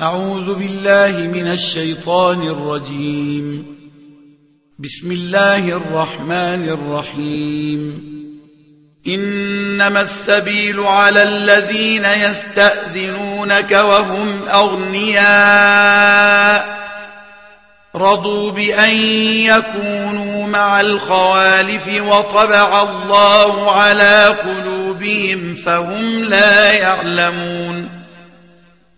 أعوذ بالله من الشيطان الرجيم. بسم الله الرحمن الرحيم. إنما السبيل على الذين يستأذنونك وهم أغنياء. رضوا بأن يكونوا مع الخوالف وطبع الله على قلوبهم فهم لا يعلمون.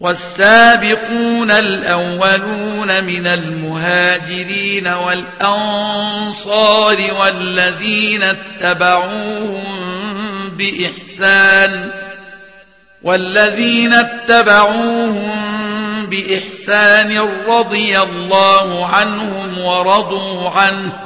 والسابقون الأولون من المهاجرين والأنصار والذين اتبعوهم بإحسان والذين اتبعوهم بإحسان رضي الله عنهم ورضوا عنه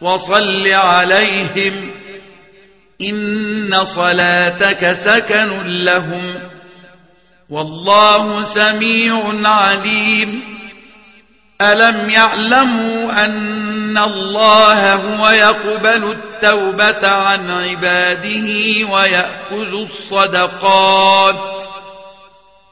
وصل عليهم إن صلاتك سكن لهم والله سميع عليم. ألم يعلموا أن الله هو يقبل التوبة عن عباده ويأخذ الصدقات؟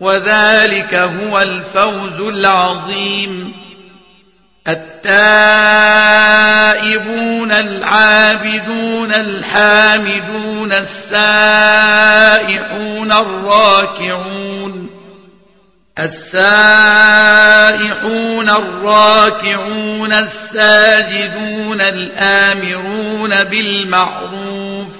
وذلك هو الفوز العظيم. التائبون العابدون الحامدون السائحون الراكعون. السائحون الراكعون الساجدون الآمرون بالمعروف.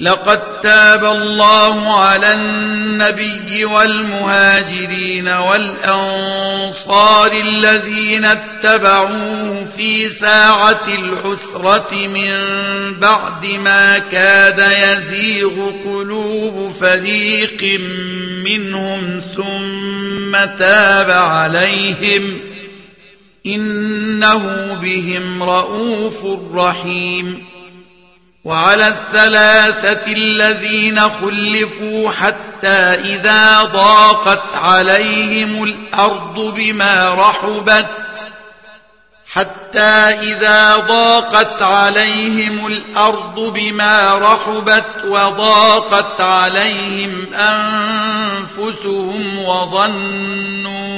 لقد تاب الله على النبي والمهاجرين والأنصار الذين اتبعوه في ساعة العسرة من بعد ما كاد يزيغ قلوب فريق منهم ثم تاب عليهم إنه بهم رؤوف رحيم وعلى الثلاثة الذين خلفوا حتى إذا ضاقت عليهم الأرض بما رحبت حتى إذا ضاقت عليهم الأرض بما رحبت وضاقت عليهم أنفسهم وظنوا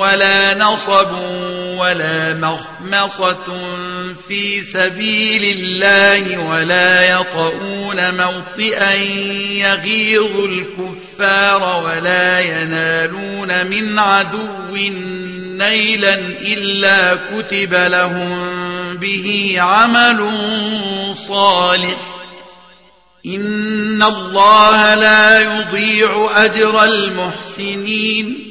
ولا نصب ولا مخمصة في سبيل الله ولا يطؤون موطئا يغيظ الكفار ولا ينالون من عدو نيلا إلا كتب لهم به عمل صالح. إن الله لا يضيع أجر المحسنين.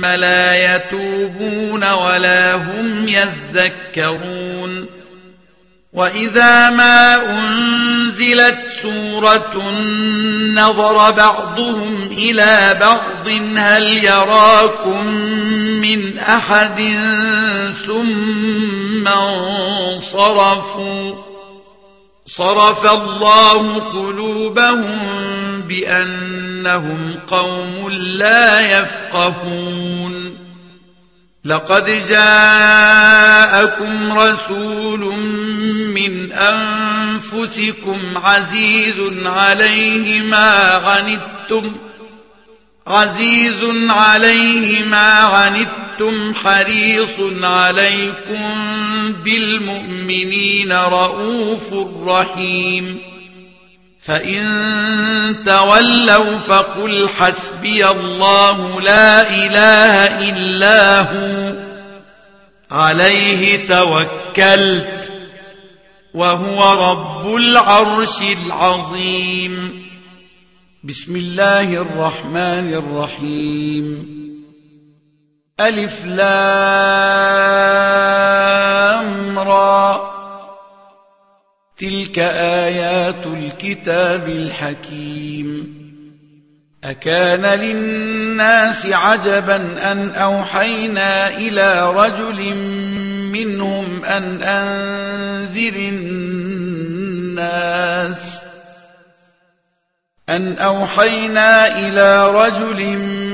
لا يتوبون ولا هم يذكرون. وإذا ما أنزلت سورة نظر بعضهم إلى بعض هل يراكم من أحد ثم انصرفوا؟ صرف الله قلوبهم بأنهم قوم لا يفقهون. لقد جاءكم رسول من أنفسكم عزيز عليه ما عنتم عزيز عليه ما عنتم حريص عليكم بالمؤمنين رؤوف رحيم. فإن تولوا فقل حسبي الله لا إله إلا هو عليه توكلت وهو رب العرش العظيم. بسم الله الرحمن الرحيم. ألف لام را. تلك آيات الكتاب الحكيم أكان للناس عجبا أن أوحينا إلى رجل منهم أن أنذر الناس أن أوحينا إلى رجل منهم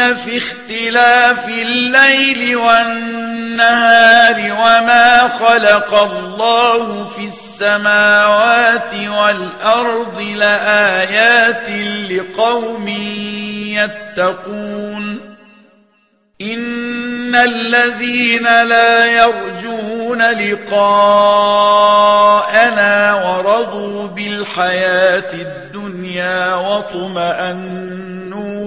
في اختلاف الليل والنهار وما خلق الله في السماوات والأرض لآيات لقوم يتقون. إن الذين لا يرجون لقاءنا ورضوا بالحياة الدنيا وطمأنوا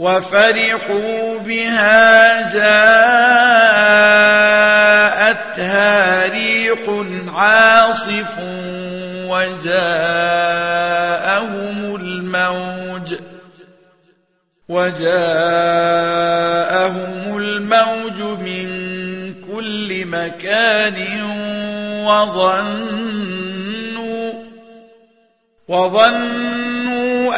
وفرحوا بها جاءتها ريح عاصف وجاءهم الموج وجاءهم الموج من كل مكان وظنوا وظنوا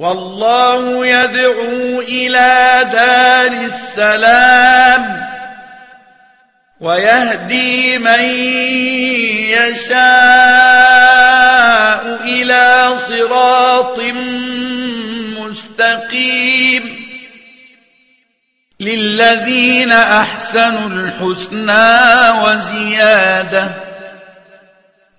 والله يدعو إلى دار السلام ويهدي من يشاء إلى صراط مستقيم للذين أحسنوا الحسنى وزيادة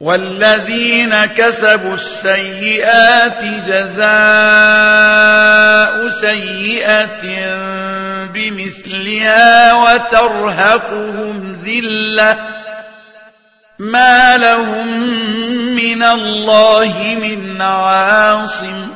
والذين كسبوا السيئات جزاء سيئة بمثلها وترهقهم ذلة ما لهم من الله من عاصم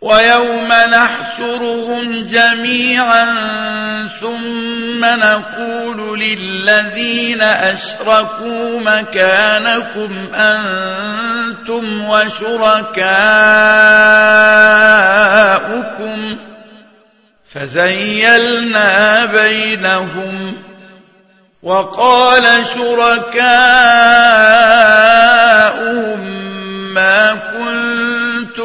ويوم نحشرهم جميعا ثم نقول للذين أشركوا مكانكم أنتم وشركاؤكم فزيلنا بينهم وقال شركاؤهم ما كنتم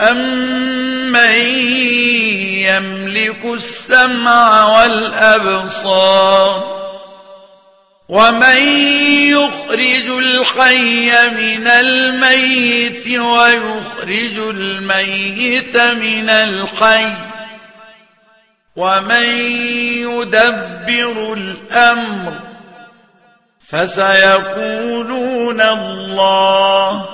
أمن يملك السمع والأبصار ومن يخرج الحي من الميت ويخرج الميت من الحي ومن يدبر الأمر فسيقولون الله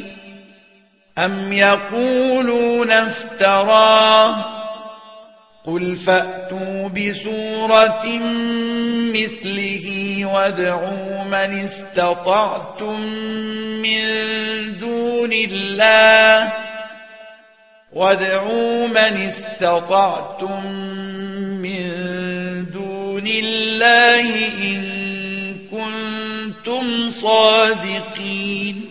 أم يقولون افتراه قل فأتوا بسورة مثله وادعوا من استطعتم من دون الله وادعوا من استطعتم من دون الله إن كنتم صادقين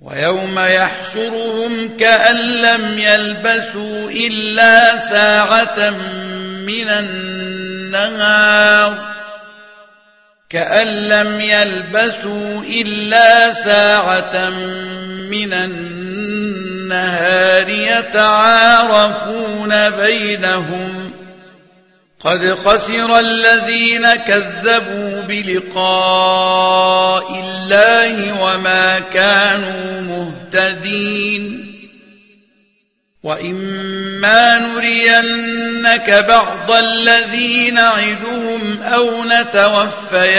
ويوم يحشرهم كأن لم يلبثوا إلا ساعة من النهار كأن لم يلبثوا إلا ساعة من النهار يتعارفون بينهم قد خسر الذين كذبوا بلقاء الله وما كانوا مهتدين وإما نرينك بعض الذين نعدهم أو نتوفينك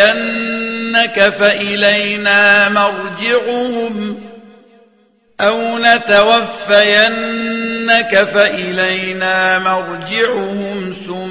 فإلينا مرجعهم أو نتوفينك فإلينا مرجعهم ثم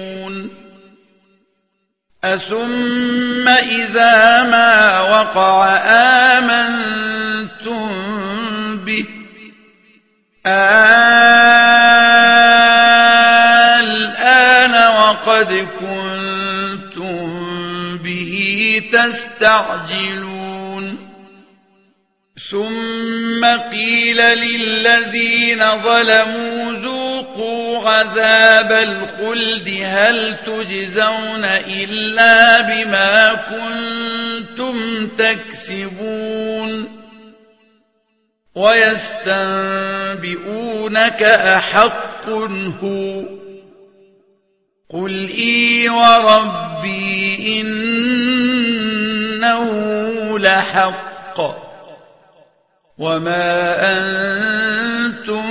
أثم إذا ما وقع آمنتم به الآن وقد كنتم به تستعجلون ثم قيل للذين ظلموا ذوقوا عذاب الخلد هل تجزون إلا بما كنتم تكسبون ويستنبئونك أحق هو قل إي وربي إنه لحق وما أنتم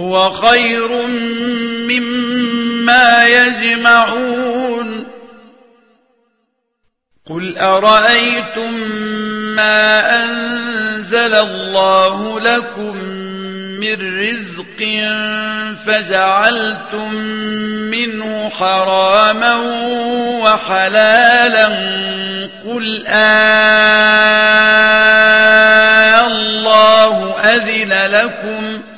هو خير مما يجمعون. قل أرأيتم ما أنزل الله لكم من رزق فجعلتم منه حراما وحلالا قل آه الله أذن لكم ۖ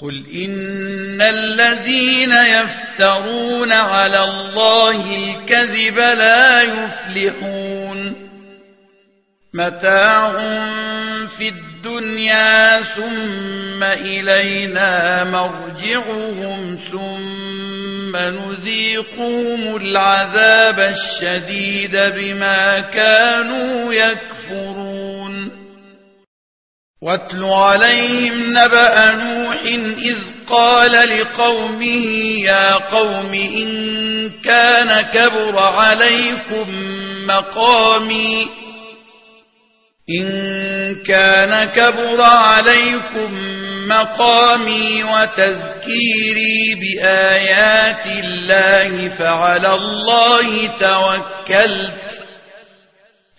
قل إن الذين يفترون على الله الكذب لا يفلحون متاع في الدنيا ثم إلينا مرجعهم ثم نذيقهم العذاب الشديد بما كانوا يكفرون واتل عليهم نبأ نوح إذ قال لقومه يا قوم إن كان كبر عليكم مقامي إن كان كبر عليكم مقامي وتذكيري بآيات الله فعلى الله توكلت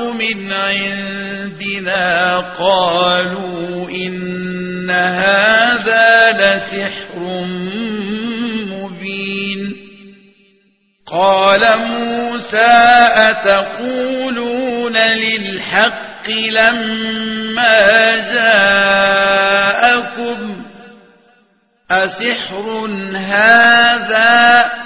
من عندنا قالوا إن هذا لسحر مبين قال موسى أتقولون للحق لما جاءكم أسحر هذا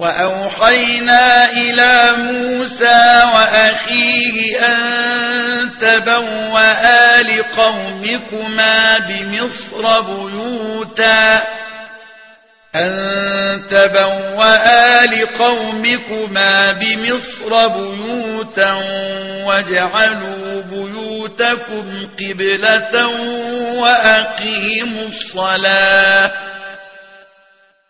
وأوحينا إلى موسى وأخيه أن تبوأ لقومكما بمصر بيوتاً. أن تبوأ لقومكما بمصر بيوتا واجعلوا بيوتكم قبلة وأقيموا الصلاة.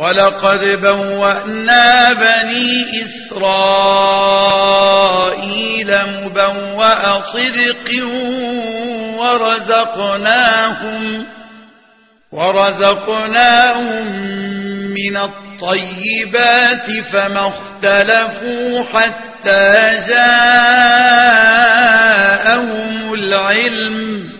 ولقد بوأنا بني إسرائيل مبوأ صدق ورزقناهم ورزقناهم من الطيبات فما اختلفوا حتى جاءهم العلم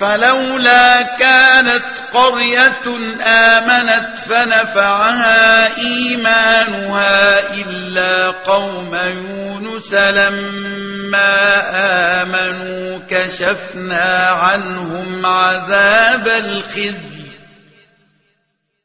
فلولا كانت قرية آمنت فنفعها إيمانها إلا قوم يونس لما آمنوا كشفنا عنهم عذاب الخزي.